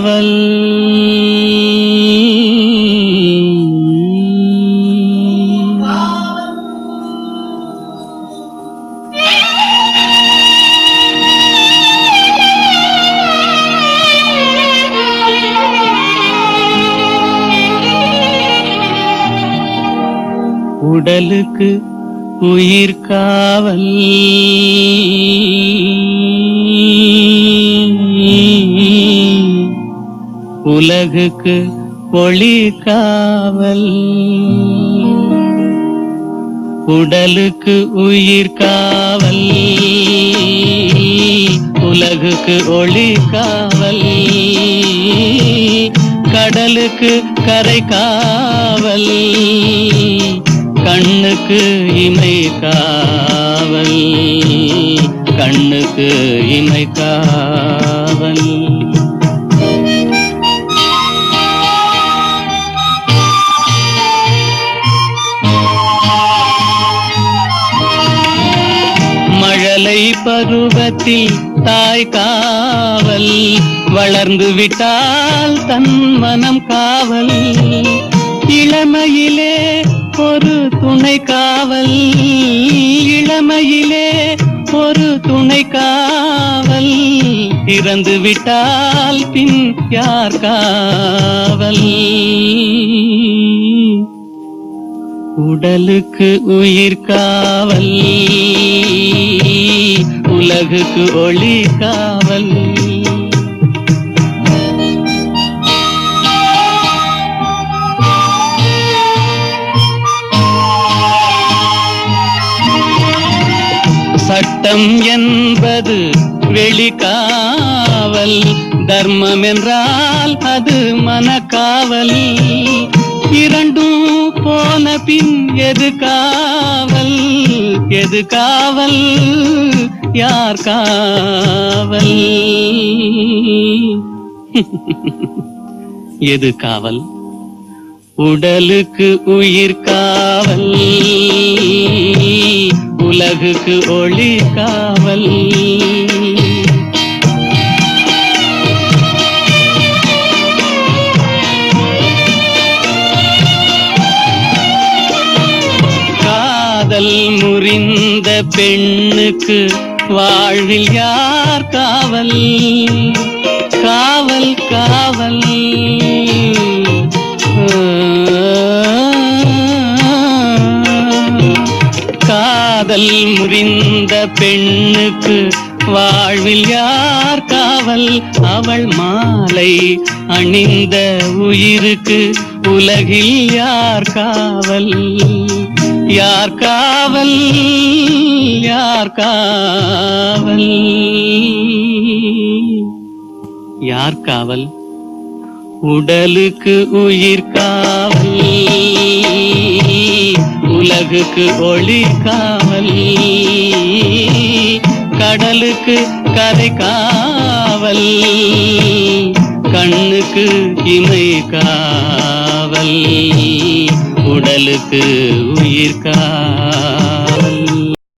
காவல். உடலுக்கு உயிர் காவல். உலகுக்கு ஒளி காவல். உடலுக்கு உயிர் காவல். உலகுக்கு ஒளி காவல். கடலுக்கு கரை காவல். கண்ணுக்கு இமை காவல். கண்ணுக்கு இமை காவல். பருவத்தில் தாய் காவல் வளர்ந்து விட்டால் தன் மனம் காவல். இளமையிலே ஒரு துணை காவல். இளமையிலே ஒரு துணை காவல். இறந்து விட்டால் பின் யார் காவல்? உடலுக்கு உயிர் காவல். உலகுக்கு ஒளி காவல். சட்டம் என்பது வெளிக்காவல். தர்மம் என்றால் அது மனக்காவல். இரண்டும் போன பின் எது காவல்? எது காவல்? யார் காவல்? எது காவல்? உடலுக்கு உயிர் காவல். உலகுக்கு ஒளி காவல். காதல் முறிந்த பெண்ணுக்கு வாழ்வில் யார் காவல்? காவல் காவல். காதல் முறிந்த பெண்ணுக்கு வாழ்வில் யார் காவல்? அவள் மாலை அணிந்த உயிருக்கு உலகில் யார் காவல்? யார் காவல்? யார் காவல்? யார் காவல்? உடலுக்கு உயிர் காவல். உலகுக்கு ஒளி காவல். கடலுக்கு கரை காவல். கண்ணுக்கு இமை காவல். கடலுக்கு உயிர்கா